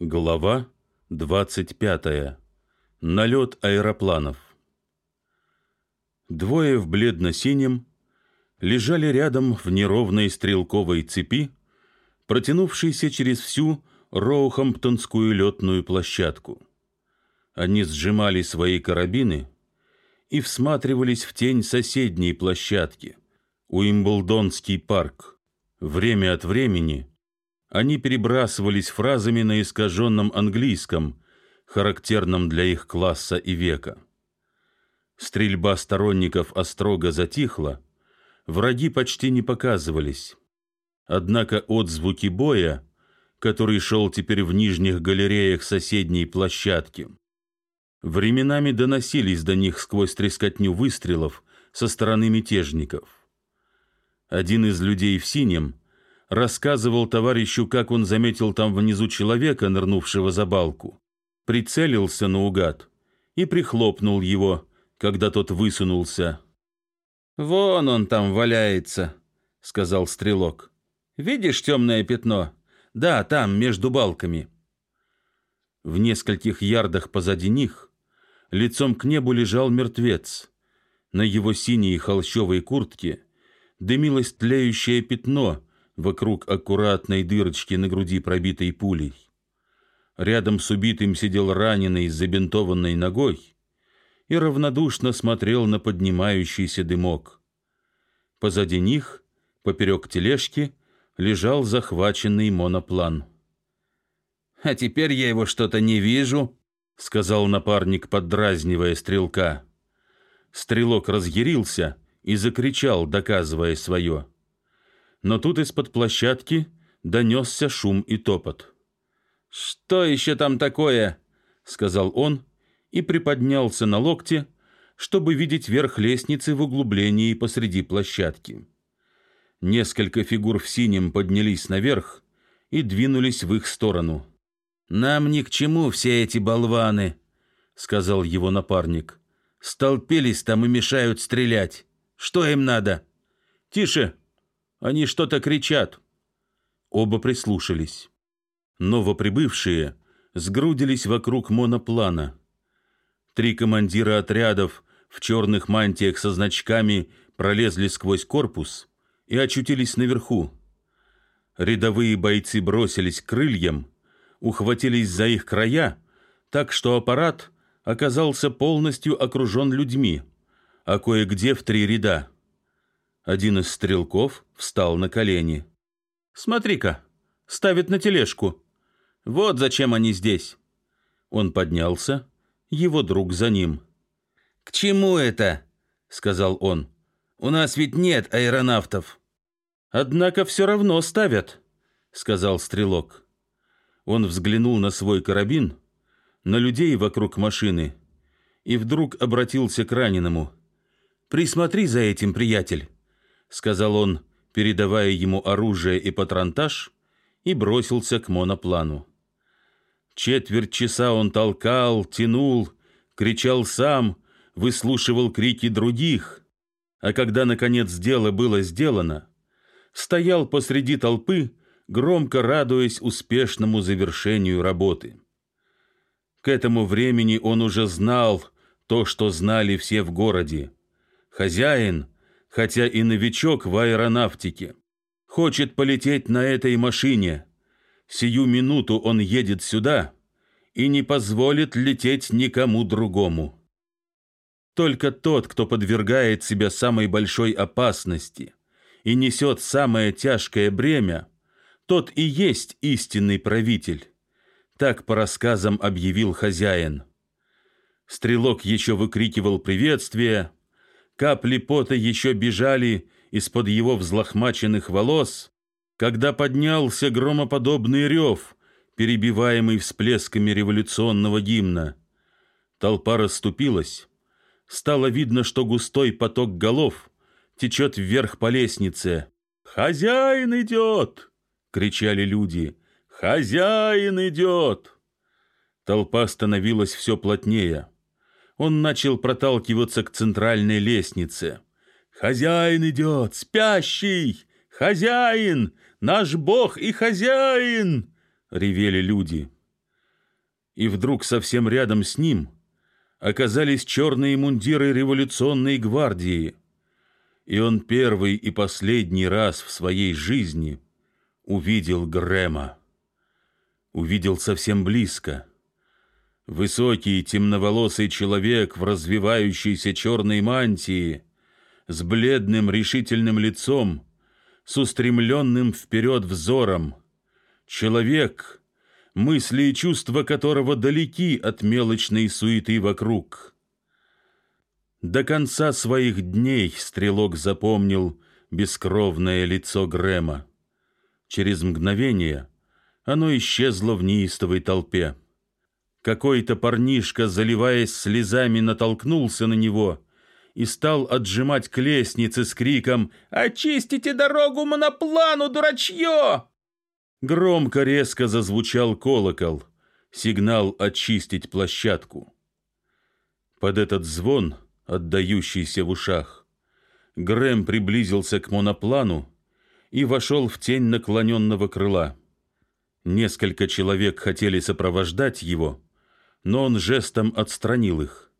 Глава 25. Налет аэропланов. Двое в бледно-синем лежали рядом в неровной стрелковой цепи, протянувшейся через всю Роухамптонскую летную площадку. Они сжимали свои карабины и всматривались в тень соседней площадки, Уимблдонский парк. Время от времени они перебрасывались фразами на искаженном английском, характерном для их класса и века. Стрельба сторонников острога затихла, враги почти не показывались. Однако отзвуки боя, который шел теперь в нижних галереях соседней площадки, временами доносились до них сквозь трескотню выстрелов со стороны мятежников. Один из людей в синем — рассказывал товарищу, как он заметил там внизу человека, нырнувшего за балку, прицелился наугад и прихлопнул его, когда тот высунулся. «Вон он там валяется», — сказал стрелок. «Видишь темное пятно? Да, там, между балками». В нескольких ярдах позади них лицом к небу лежал мертвец. На его синей холщовой куртке дымилось тлеющее пятно — вокруг аккуратной дырочки на груди, пробитой пулей. Рядом с убитым сидел раненый с забинтованной ногой и равнодушно смотрел на поднимающийся дымок. Позади них, поперек тележки, лежал захваченный моноплан. «А теперь я его что-то не вижу», — сказал напарник, поддразнивая стрелка. Стрелок разъярился и закричал, доказывая свое но тут из-под площадки донесся шум и топот. «Что еще там такое?» — сказал он и приподнялся на локте, чтобы видеть верх лестницы в углублении посреди площадки. Несколько фигур в синем поднялись наверх и двинулись в их сторону. «Нам ни к чему все эти болваны», — сказал его напарник. «Столпились там и мешают стрелять. Что им надо?» «Тише!» Они что-то кричат. Оба прислушались. Новоприбывшие сгрудились вокруг моноплана. Три командира отрядов в черных мантиях со значками пролезли сквозь корпус и очутились наверху. Рядовые бойцы бросились к крыльям, ухватились за их края, так что аппарат оказался полностью окружен людьми, а кое-где в три ряда. Один из стрелков встал на колени. «Смотри-ка, ставит на тележку. Вот зачем они здесь». Он поднялся, его друг за ним. «К чему это?» — сказал он. «У нас ведь нет аэронавтов». «Однако все равно ставят», — сказал стрелок. Он взглянул на свой карабин, на людей вокруг машины, и вдруг обратился к раненому. «Присмотри за этим, приятель». — сказал он, передавая ему оружие и патронтаж, и бросился к моноплану. Четверть часа он толкал, тянул, кричал сам, выслушивал крики других, а когда, наконец, дело было сделано, стоял посреди толпы, громко радуясь успешному завершению работы. К этому времени он уже знал то, что знали все в городе. Хозяин — хотя и новичок в аэронавтике. Хочет полететь на этой машине. Сию минуту он едет сюда и не позволит лететь никому другому. Только тот, кто подвергает себя самой большой опасности и несет самое тяжкое бремя, тот и есть истинный правитель. Так по рассказам объявил хозяин. Стрелок еще выкрикивал приветствие, Капли пота еще бежали из-под его взлохмаченных волос, когда поднялся громоподобный рев, перебиваемый всплесками революционного гимна. Толпа расступилась. Стало видно, что густой поток голов течет вверх по лестнице. «Хозяин идет!» — кричали люди. «Хозяин идет!» Толпа становилась все плотнее он начал проталкиваться к центральной лестнице. «Хозяин идет! Спящий! Хозяин! Наш бог и хозяин!» — ревели люди. И вдруг совсем рядом с ним оказались черные мундиры революционной гвардии. И он первый и последний раз в своей жизни увидел Грэма. Увидел совсем близко. Высокий темноволосый человек в развивающейся черной мантии, с бледным решительным лицом, с устремленным вперед взором. Человек, мысли и чувства которого далеки от мелочной суеты вокруг. До конца своих дней стрелок запомнил бескровное лицо Грэма. Через мгновение оно исчезло в неистовой толпе. Какой-то парнишка, заливаясь слезами, натолкнулся на него и стал отжимать к лестнице с криком «Очистите дорогу моноплану, дурачье!» Громко резко зазвучал колокол, сигнал очистить площадку. Под этот звон, отдающийся в ушах, Грэм приблизился к моноплану и вошел в тень наклоненного крыла. Несколько человек хотели сопровождать его, но он жестом отстранил их.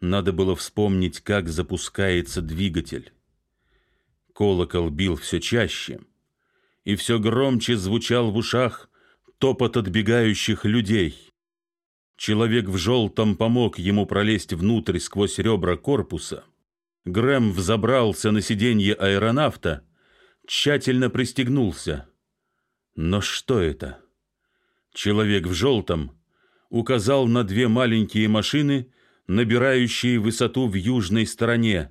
Надо было вспомнить, как запускается двигатель. Колокол бил все чаще, и все громче звучал в ушах топот отбегающих людей. Человек в желтом помог ему пролезть внутрь сквозь ребра корпуса. Грэм взобрался на сиденье аэронавта, тщательно пристегнулся. Но что это? Человек в желтом указал на две маленькие машины, набирающие высоту в южной стороне.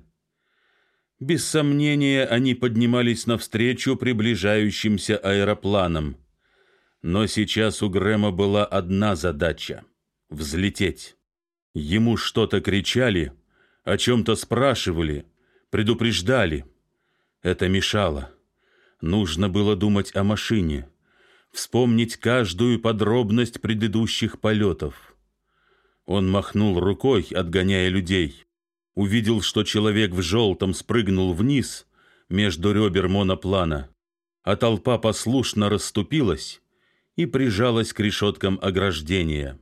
Без сомнения, они поднимались навстречу приближающимся аэропланам. Но сейчас у Грэма была одна задача — взлететь. Ему что-то кричали, о чем-то спрашивали, предупреждали. Это мешало. Нужно было думать о машине, вспомнить каждую подробность предыдущих полетов. Он махнул рукой, отгоняя людей. Увидел, что человек в желтом спрыгнул вниз между ребер моноплана, а толпа послушно расступилась и прижалась к решеткам ограждения.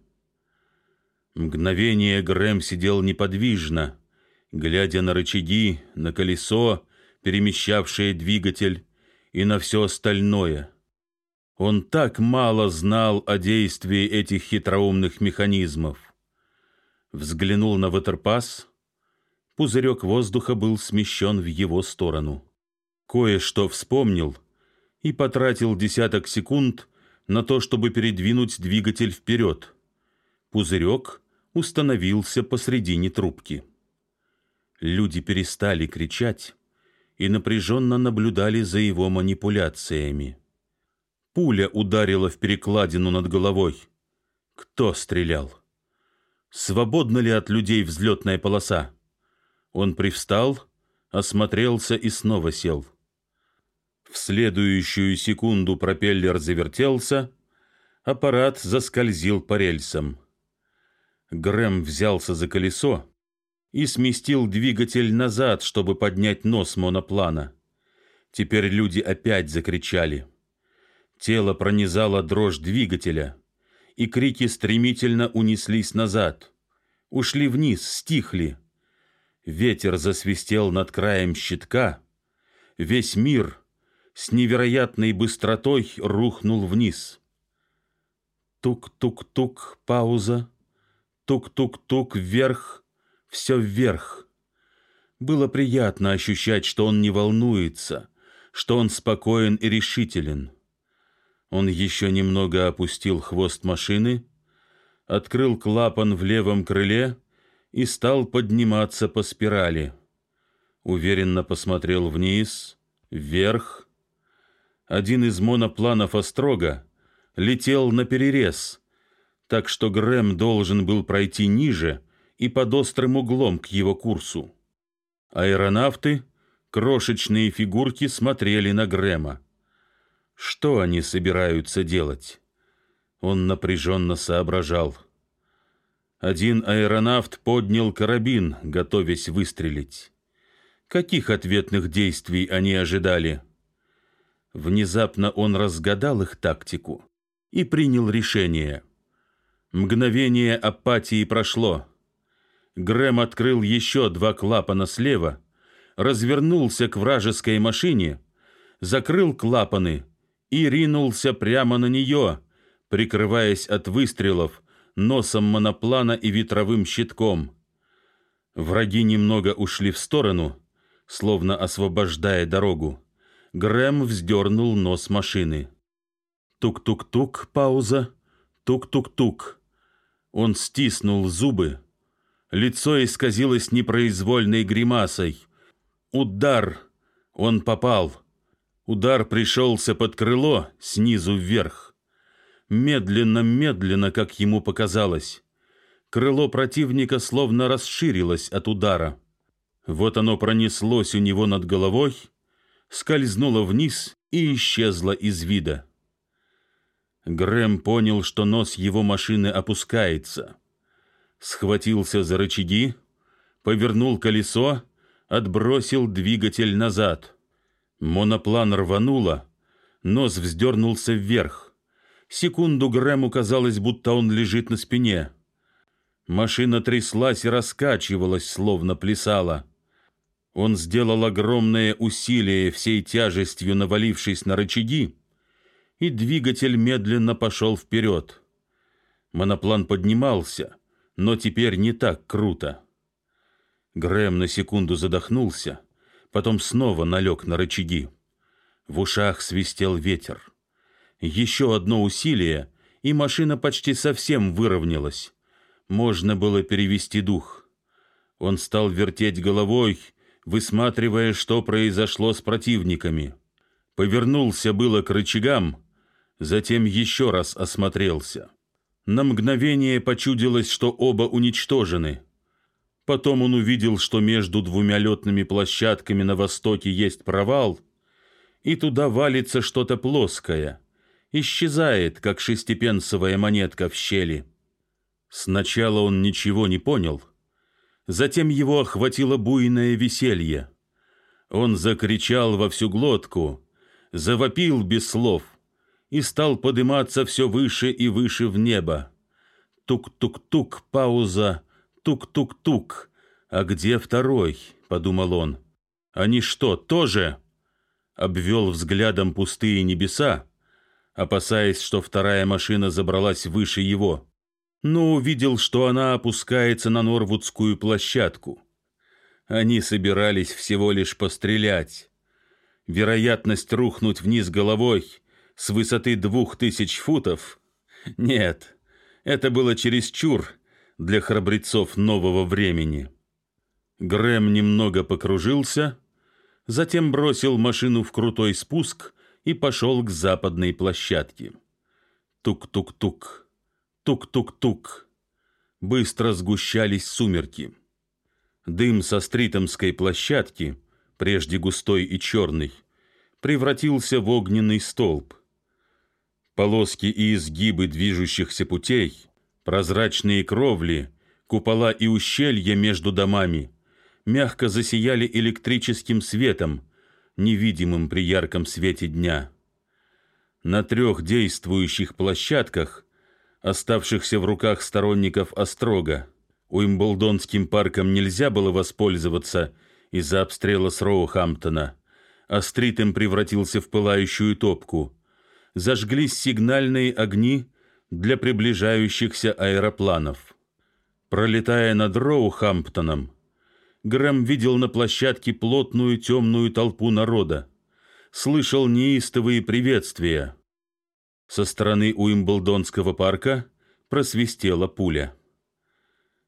Мгновение Грэм сидел неподвижно, глядя на рычаги, на колесо, перемещавшее двигатель, и на все остальное. Он так мало знал о действии этих хитроумных механизмов взглянул на ватерпас. Пузырек воздуха был смещен в его сторону. Кое-что вспомнил и потратил десяток секунд на то, чтобы передвинуть двигатель вперед. Пузырек установился посредине трубки. Люди перестали кричать и напряженно наблюдали за его манипуляциями. Пуля ударила в перекладину над головой. Кто стрелял? свободна ли от людей взлетная полоса. Он привстал, осмотрелся и снова сел. В следующую секунду пропеллер завертелся, аппарат заскользил по рельсам. Грэм взялся за колесо и сместил двигатель назад, чтобы поднять нос моноплана. Теперь люди опять закричали. Тело пронизало дрожь двигателя — и крики стремительно унеслись назад. Ушли вниз, стихли. Ветер засвистел над краем щитка. Весь мир с невероятной быстротой рухнул вниз. Тук-тук-тук, пауза. Тук-тук-тук, вверх, все вверх. Было приятно ощущать, что он не волнуется, что он спокоен и решителен. Он еще немного опустил хвост машины, открыл клапан в левом крыле и стал подниматься по спирали. Уверенно посмотрел вниз, вверх. Один из монопланов «Острога» летел на перерез, так что Грэм должен был пройти ниже и под острым углом к его курсу. Аэронавты, крошечные фигурки, смотрели на Грэма. Что они собираются делать? Он напряженно соображал. Один аэронавт поднял карабин, готовясь выстрелить. Каких ответных действий они ожидали? Внезапно он разгадал их тактику и принял решение. Мгновение апатии прошло. Грэм открыл еще два клапана слева, развернулся к вражеской машине, закрыл клапаны и ринулся прямо на нее, прикрываясь от выстрелов носом моноплана и ветровым щитком. Враги немного ушли в сторону, словно освобождая дорогу. Грэм вздернул нос машины. Тук-тук-тук, пауза. Тук-тук-тук. Он стиснул зубы. Лицо исказилось непроизвольной гримасой. Удар. Он попал. Удар пришелся под крыло снизу вверх. Медленно-медленно, как ему показалось. Крыло противника словно расширилось от удара. Вот оно пронеслось у него над головой, скользнуло вниз и исчезло из вида. Грэм понял, что нос его машины опускается. Схватился за рычаги, повернул колесо, отбросил двигатель назад. Моноплан рвануло, нос вздернулся вверх. Секунду Грэму казалось, будто он лежит на спине. Машина тряслась и раскачивалась, словно плясала. Он сделал огромное усилие всей тяжестью, навалившись на рычаги, и двигатель медленно пошел вперед. Моноплан поднимался, но теперь не так круто. Грэм на секунду задохнулся, потом снова налег на рычаги. В ушах свистел ветер. Еще одно усилие, и машина почти совсем выровнялась. Можно было перевести дух. Он стал вертеть головой, высматривая, что произошло с противниками. Повернулся было к рычагам, затем еще раз осмотрелся. На мгновение почудилось, что оба уничтожены. Потом он увидел, что между двумя летными площадками на востоке есть провал, и туда валится что-то плоское, исчезает, как шестипенсовая монетка в щели. Сначала он ничего не понял — Затем его охватило буйное веселье. Он закричал во всю глотку, завопил без слов и стал подниматься все выше и выше в небо. Тук-тук-тук, пауза, тук-тук-тук. А где второй? подумал он. Они что, тоже? Обвел взглядом пустые небеса, опасаясь, что вторая машина забралась выше его но увидел, что она опускается на Норвудскую площадку. Они собирались всего лишь пострелять. Вероятность рухнуть вниз головой с высоты двух тысяч футов? Нет, это было чересчур для храбрецов нового времени. Грэм немного покружился, затем бросил машину в крутой спуск и пошел к западной площадке. Тук-тук-тук. Тук-тук-тук. Быстро сгущались сумерки. Дым со стритомской площадки, прежде густой и черный, превратился в огненный столб. Полоски и изгибы движущихся путей, прозрачные кровли, купола и ущелья между домами мягко засияли электрическим светом, невидимым при ярком свете дня. На трех действующих площадках оставшихся в руках сторонников Острога. Уимблдонским парком нельзя было воспользоваться из-за обстрела с Роухамптона, а Стритем превратился в пылающую топку. Зажглись сигнальные огни для приближающихся аэропланов. Пролетая над Роухамптоном, Грэм видел на площадке плотную темную толпу народа, слышал неистовые приветствия. Со стороны Уимблдонского парка просвистела пуля.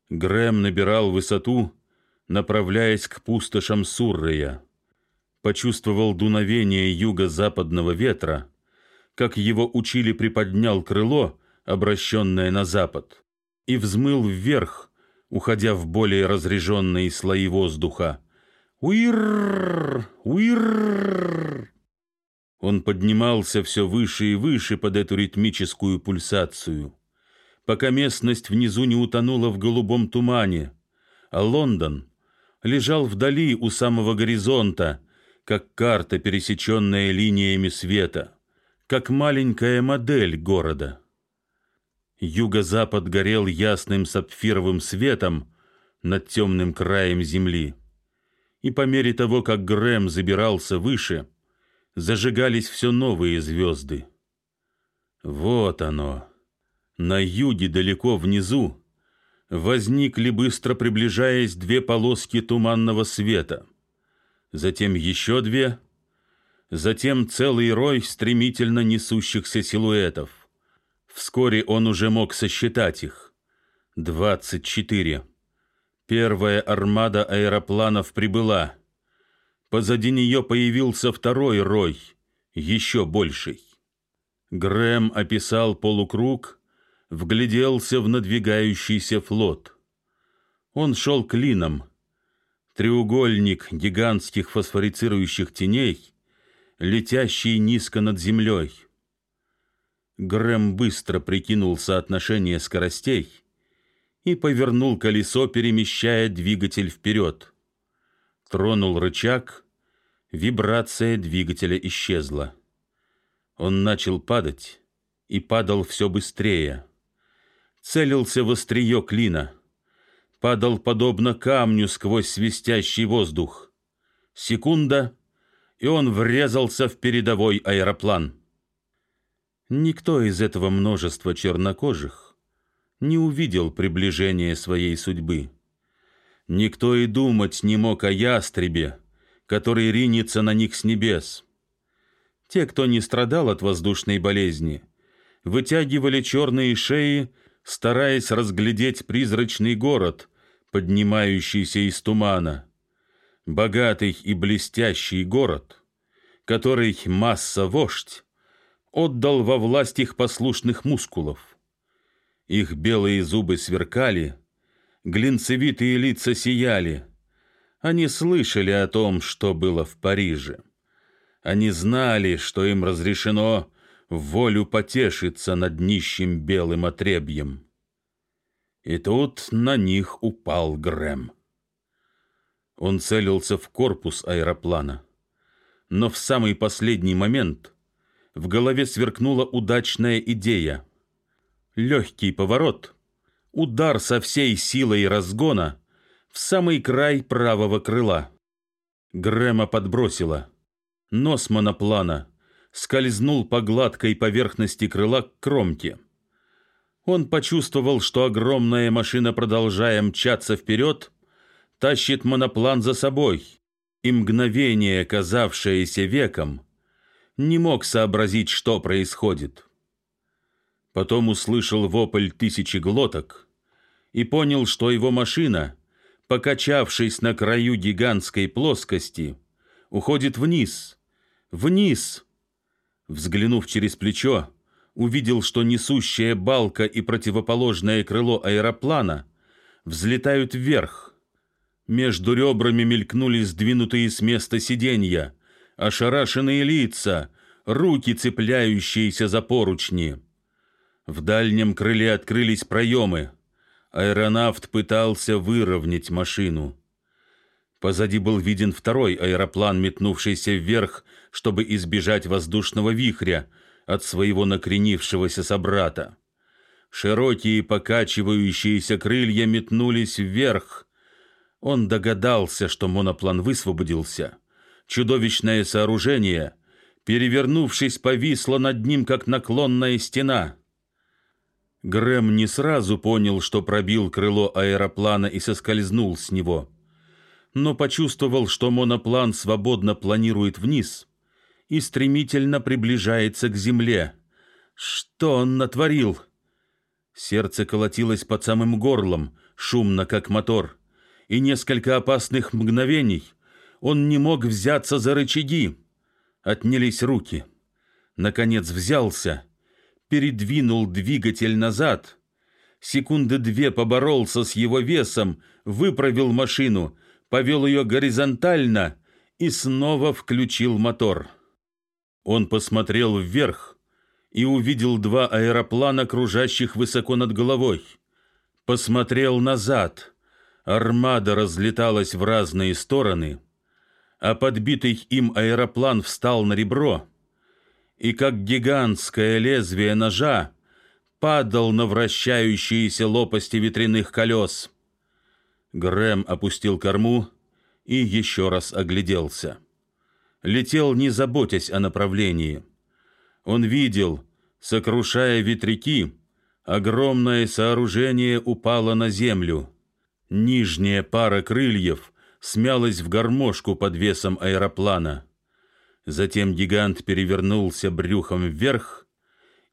Грэм набирал высоту, направляясь к пустошам Суррея. Почувствовал дуновение юго-западного ветра, как его учили приподнял крыло, обращенное на запад, и взмыл вверх, уходя в более разреженные слои воздуха. Уир! Уир! Он поднимался все выше и выше под эту ритмическую пульсацию, пока местность внизу не утонула в голубом тумане, а Лондон лежал вдали у самого горизонта, как карта, пересеченная линиями света, как маленькая модель города. Юго-запад горел ясным сапфировым светом над темным краем земли. И по мере того, как Грэм забирался выше, зажигались все новые звезды. Вот оно. На юге далеко внизу возникли, быстро приближаясь, две полоски туманного света. Затем еще две, затем целый рой стремительно несущихся силуэтов. Вскоре он уже мог сосчитать их. Двадцать четыре. Первая армада аэропланов прибыла. Позади нее появился второй рой, еще больший. Грэм описал полукруг, вгляделся в надвигающийся флот. Он шел клином. Треугольник гигантских фосфорицирующих теней, летящий низко над землей. Грэм быстро прикинул соотношение скоростей и повернул колесо, перемещая двигатель вперед. Тронул рычаг, вибрация двигателя исчезла. Он начал падать и падал все быстрее. Целился в острие клина. Падал подобно камню сквозь свистящий воздух. Секунда, и он врезался в передовой аэроплан. Никто из этого множества чернокожих не увидел приближения своей судьбы. Никто и думать не мог о ястребе, который ринется на них с небес. Те, кто не страдал от воздушной болезни, вытягивали черные шеи, стараясь разглядеть призрачный город, поднимающийся из тумана. Богатый и блестящий город, который масса-вождь отдал во власть их послушных мускулов. Их белые зубы сверкали, глинцевитые лица сияли. Они слышали о том, что было в Париже. Они знали, что им разрешено волю потешиться над нищим белым отребьем. И тут на них упал Грэм. Он целился в корпус аэроплана, но в самый последний момент в голове сверкнула удачная идея. Легкий поворот, удар со всей силой разгона в самый край правого крыла. Грэма подбросило. Нос моноплана скользнул по гладкой поверхности крыла к кромке. Он почувствовал, что огромная машина, продолжая мчаться вперед, тащит моноплан за собой, и мгновение, казавшееся веком, не мог сообразить, что происходит. Потом услышал вопль тысячи глоток и понял, что его машина, покачавшись на краю гигантской плоскости, уходит вниз — Вниз! Взглянув через плечо, увидел, что несущая балка и противоположное крыло аэроплана взлетают вверх. Между ребрами мелькнули сдвинутые с места сиденья, ошарашенные лица, руки, цепляющиеся за поручни. В дальнем крыле открылись проемы. Аэронавт пытался выровнять машину. Позади был виден второй аэроплан, метнувшийся вверх, чтобы избежать воздушного вихря от своего накренившегося собрата. Широкие покачивающиеся крылья метнулись вверх. Он догадался, что моноплан высвободился. Чудовищное сооружение, перевернувшись, повисло над ним, как наклонная стена. Грэм не сразу понял, что пробил крыло аэроплана и соскользнул с него но почувствовал, что моноплан свободно планирует вниз и стремительно приближается к земле. Что он натворил? Сердце колотилось под самым горлом, шумно, как мотор, и несколько опасных мгновений он не мог взяться за рычаги. Отнялись руки. Наконец взялся, передвинул двигатель назад — секунды две поборолся с его весом, выправил машину повел ее горизонтально и снова включил мотор. Он посмотрел вверх и увидел два аэроплана, кружащих высоко над головой. Посмотрел назад. Армада разлеталась в разные стороны, а подбитый им аэроплан встал на ребро, и как гигантское лезвие ножа падал на вращающиеся лопасти ветряных колес. Грэм опустил корму и еще раз огляделся. Летел, не заботясь о направлении. Он видел, сокрушая ветряки, огромное сооружение упало на землю. Нижняя пара крыльев смялась в гармошку под весом аэроплана. Затем гигант перевернулся брюхом вверх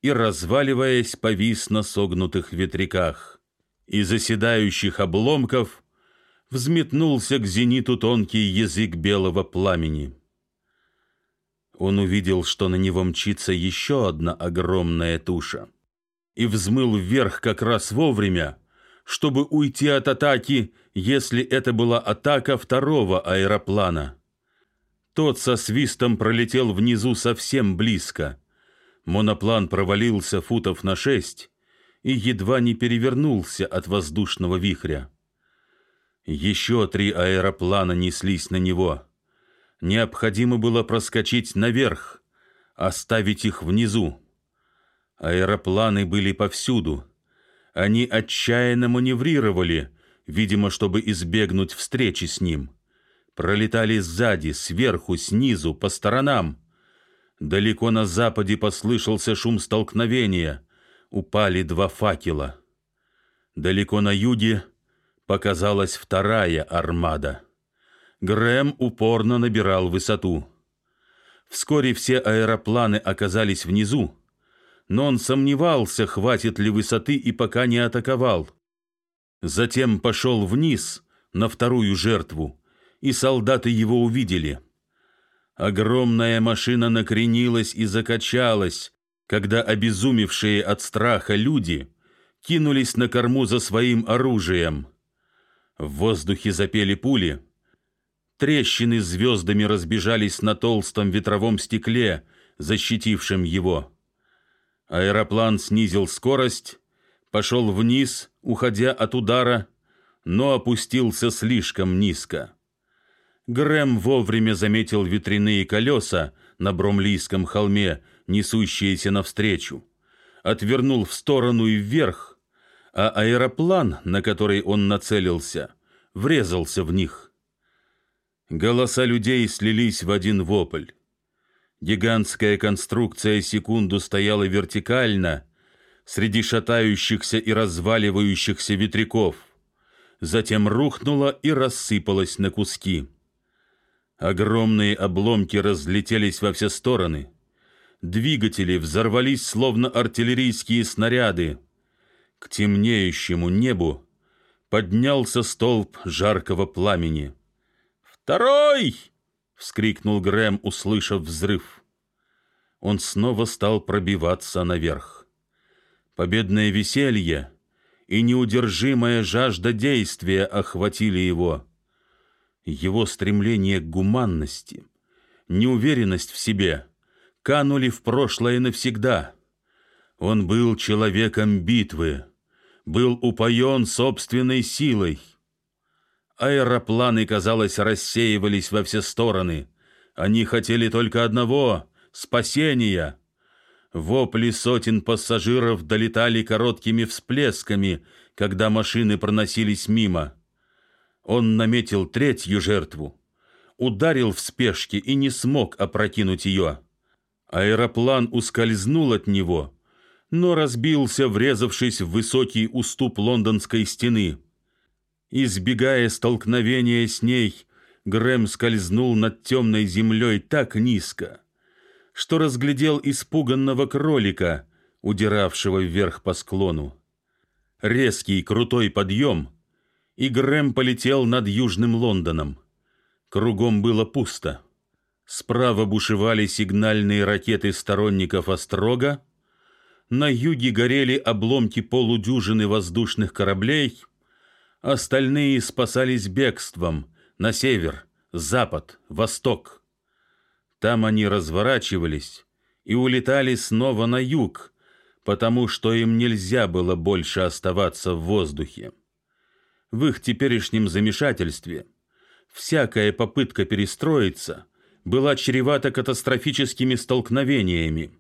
и, разваливаясь, повис на согнутых ветряках. Из оседающих обломков взметнулся к зениту тонкий язык белого пламени. Он увидел, что на него мчится еще одна огромная туша, и взмыл вверх как раз вовремя, чтобы уйти от атаки, если это была атака второго аэроплана. Тот со свистом пролетел внизу совсем близко. Моноплан провалился футов на шесть и едва не перевернулся от воздушного вихря. Еще три аэроплана неслись на него. Необходимо было проскочить наверх, оставить их внизу. Аэропланы были повсюду. Они отчаянно маневрировали, видимо, чтобы избегнуть встречи с ним пролетали сзади, сверху, снизу, по сторонам. Далеко на западе послышался шум столкновения. Упали два факела. Далеко на юге показалась вторая армада. Грэм упорно набирал высоту. Вскоре все аэропланы оказались внизу, но он сомневался, хватит ли высоты и пока не атаковал. Затем пошел вниз на вторую жертву, и солдаты его увидели. Огромная машина накренилась и закачалась, когда обезумевшие от страха люди кинулись на корму за своим оружием. В воздухе запели пули. Трещины звездами разбежались на толстом ветровом стекле, защитившем его. Аэроплан снизил скорость, пошел вниз, уходя от удара, но опустился слишком низко. Грэм вовремя заметил ветряные колеса на Бромлийском холме, несущиеся навстречу, отвернул в сторону и вверх, а аэроплан, на который он нацелился, врезался в них. Голоса людей слились в один вопль. Гигантская конструкция секунду стояла вертикально среди шатающихся и разваливающихся ветряков, затем рухнула и рассыпалась на куски. Огромные обломки разлетелись во все стороны. Двигатели взорвались, словно артиллерийские снаряды. К темнеющему небу поднялся столб жаркого пламени. «Второй!» — вскрикнул Грэм, услышав взрыв. Он снова стал пробиваться наверх. Победное веселье и неудержимая жажда действия охватили его. Его стремление к гуманности, неуверенность в себе канули в прошлое навсегда. Он был человеком битвы, был упоен собственной силой. Аэропланы, казалось, рассеивались во все стороны. Они хотели только одного — спасения. Вопли сотен пассажиров долетали короткими всплесками, когда машины проносились мимо. Он наметил третью жертву, ударил в спешке и не смог опрокинуть ее. Аэроплан ускользнул от него, но разбился, врезавшись в высокий уступ лондонской стены. Избегая столкновения с ней, Грэм скользнул над темной землей так низко, что разглядел испуганного кролика, удиравшего вверх по склону. Резкий крутой подъем — и Грэм полетел над Южным Лондоном. Кругом было пусто. Справа бушевали сигнальные ракеты сторонников Острога, на юге горели обломки полудюжины воздушных кораблей, остальные спасались бегством на север, запад, восток. Там они разворачивались и улетали снова на юг, потому что им нельзя было больше оставаться в воздухе в их теперешнем замешательстве всякая попытка перестроиться была чревата катастрофическими столкновениями.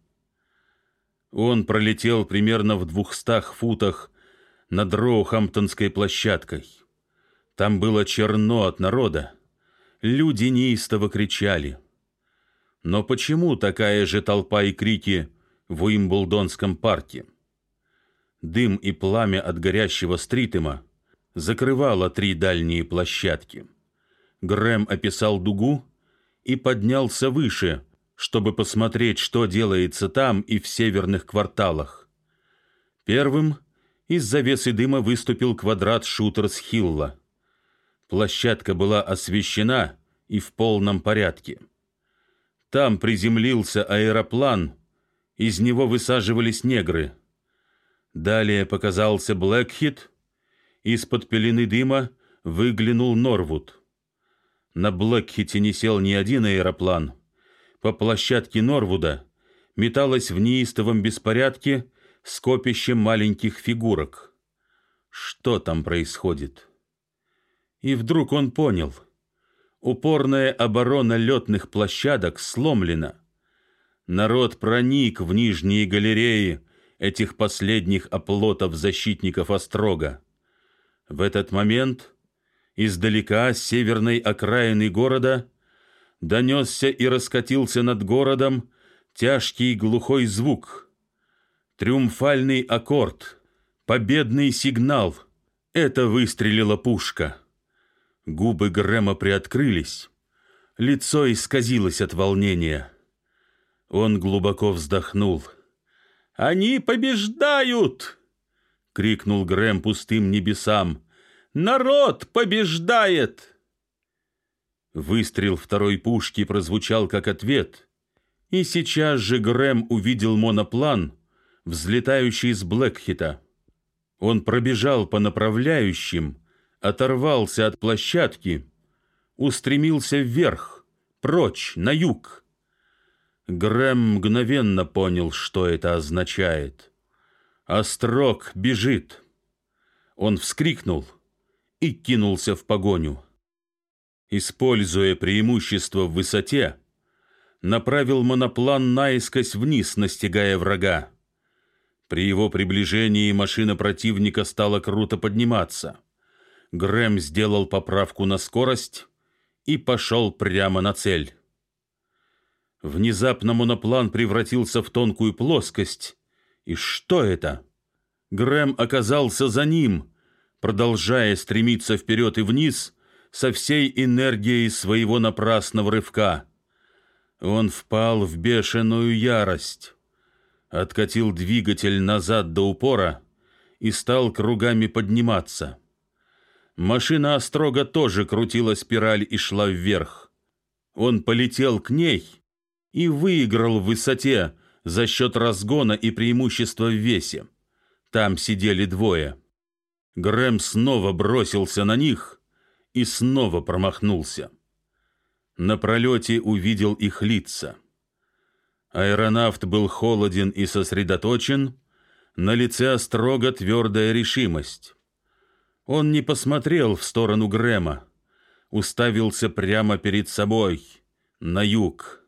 Он пролетел примерно в двухстах футах над Роухамптонской площадкой. Там было черно от народа. Люди неистово кричали. Но почему такая же толпа и крики в Уимблдонском парке? Дым и пламя от горящего стритема закрывало три дальние площадки. Грэм описал дугу и поднялся выше, чтобы посмотреть, что делается там и в северных кварталах. Первым из завесы дыма выступил квадрат Шутерс-Хилла. Площадка была освещена и в полном порядке. Там приземлился аэроплан, из него высаживались негры. Далее показался Блэкхит, из-под пелены дыма выглянул Норвуд. На Блэкхите не сел ни один аэроплан — по площадке Норвуда металось в неистовом беспорядке скопище маленьких фигурок. Что там происходит? И вдруг он понял. Упорная оборона летных площадок сломлена. Народ проник в нижние галереи этих последних оплотов защитников Острога. В этот момент издалека с северной окраины города донесся и раскатился над городом тяжкий глухой звук. Триумфальный аккорд, победный сигнал. Это выстрелила пушка. Губы Грэма приоткрылись, лицо исказилось от волнения. Он глубоко вздохнул. «Они побеждают!» — крикнул Грэм пустым небесам. «Народ побеждает!» Выстрел второй пушки прозвучал как ответ, и сейчас же Грэм увидел моноплан, взлетающий с Блэкхита. Он пробежал по направляющим, оторвался от площадки, устремился вверх, прочь, на юг. Грэм мгновенно понял, что это означает. Острог бежит. Он вскрикнул и кинулся в погоню используя преимущество в высоте, направил моноплан наискось вниз, настигая врага. При его приближении машина противника стала круто подниматься. Грэм сделал поправку на скорость и пошел прямо на цель. Внезапно моноплан превратился в тонкую плоскость. И что это? Грэм оказался за ним, продолжая стремиться вперед и вниз, со всей энергией своего напрасного рывка. Он впал в бешеную ярость, откатил двигатель назад до упора и стал кругами подниматься. Машина Острога тоже крутила спираль и шла вверх. Он полетел к ней и выиграл в высоте за счет разгона и преимущества в весе. Там сидели двое. Грэм снова бросился на них и снова промахнулся. На пролете увидел их лица. Аэронавт был холоден и сосредоточен, на лице строго твердая решимость. Он не посмотрел в сторону Грэма, уставился прямо перед собой, на юг.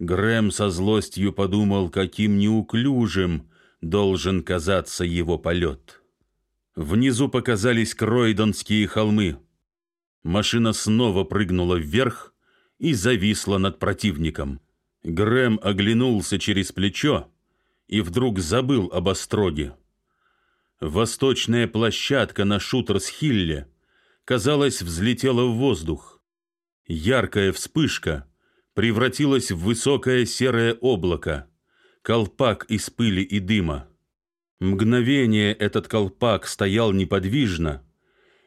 Грэм со злостью подумал, каким неуклюжим должен казаться его полет. Внизу показались Кройдонские холмы. Машина снова прыгнула вверх и зависла над противником. Грэм оглянулся через плечо и вдруг забыл об остроге. Восточная площадка на Шутерс-Хилле, казалось, взлетела в воздух. Яркая вспышка превратилась в высокое серое облако, колпак из пыли и дыма. Мгновение этот колпак стоял неподвижно.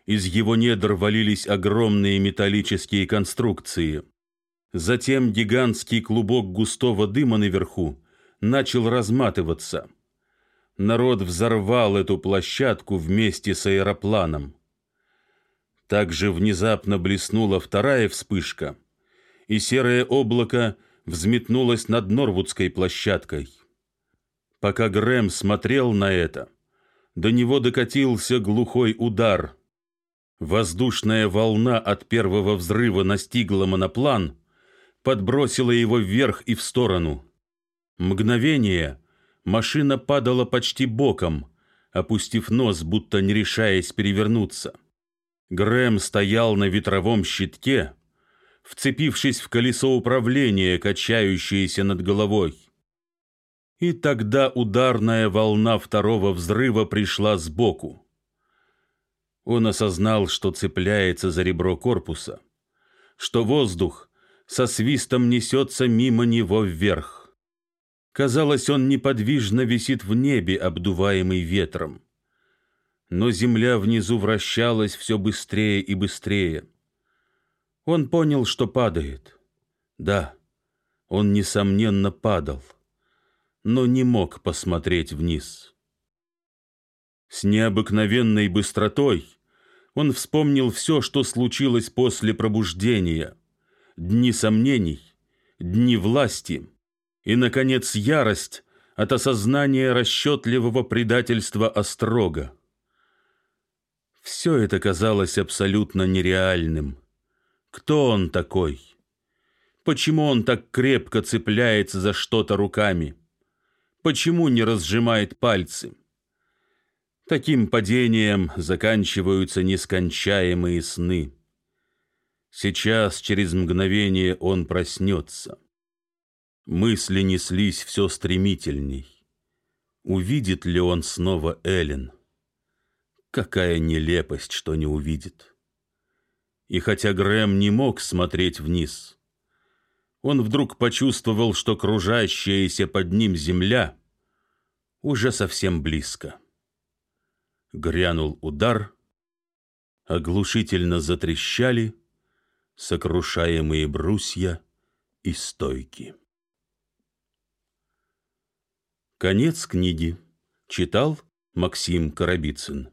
Из его недр валились огромные металлические конструкции. Затем гигантский клубок густого дыма наверху начал разматываться. Народ взорвал эту площадку вместе с аэропланом. Также внезапно блеснула вторая вспышка, и серое облако взметнулось над Норвудской площадкой. Пока Грэм смотрел на это, до него докатился глухой удар. Воздушная волна от первого взрыва настигла моноплан, подбросила его вверх и в сторону. Мгновение, Машина падала почти боком, опустив нос, будто не решаясь перевернуться. Грэм стоял на ветровом щитке, вцепившись в колесо управления, качающееся над головой. И тогда ударная волна второго взрыва пришла сбоку. Он осознал, что цепляется за ребро корпуса, что воздух со свистом несется мимо него вверх. Казалось, он неподвижно висит в небе, обдуваемый ветром. Но земля внизу вращалась все быстрее и быстрее. Он понял, что падает. Да, он, несомненно, падал но не мог посмотреть вниз. С необыкновенной быстротой он вспомнил все, что случилось после пробуждения, дни сомнений, дни власти и, наконец, ярость от осознания расчетливого предательства Острога. Все это казалось абсолютно нереальным. Кто он такой? Почему он так крепко цепляется за что-то руками? почему не разжимает пальцы? Таким падением заканчиваются нескончаемые сны. Сейчас, через мгновение, он проснется. Мысли неслись все стремительней. Увидит ли он снова Эллен? Какая нелепость, что не увидит. И хотя Грэм не мог смотреть вниз, он вдруг почувствовал, что кружащаяся под ним земля уже совсем близко. Грянул удар, оглушительно затрещали сокрушаемые брусья и стойки. Конец книги. Читал Максим Карабицын.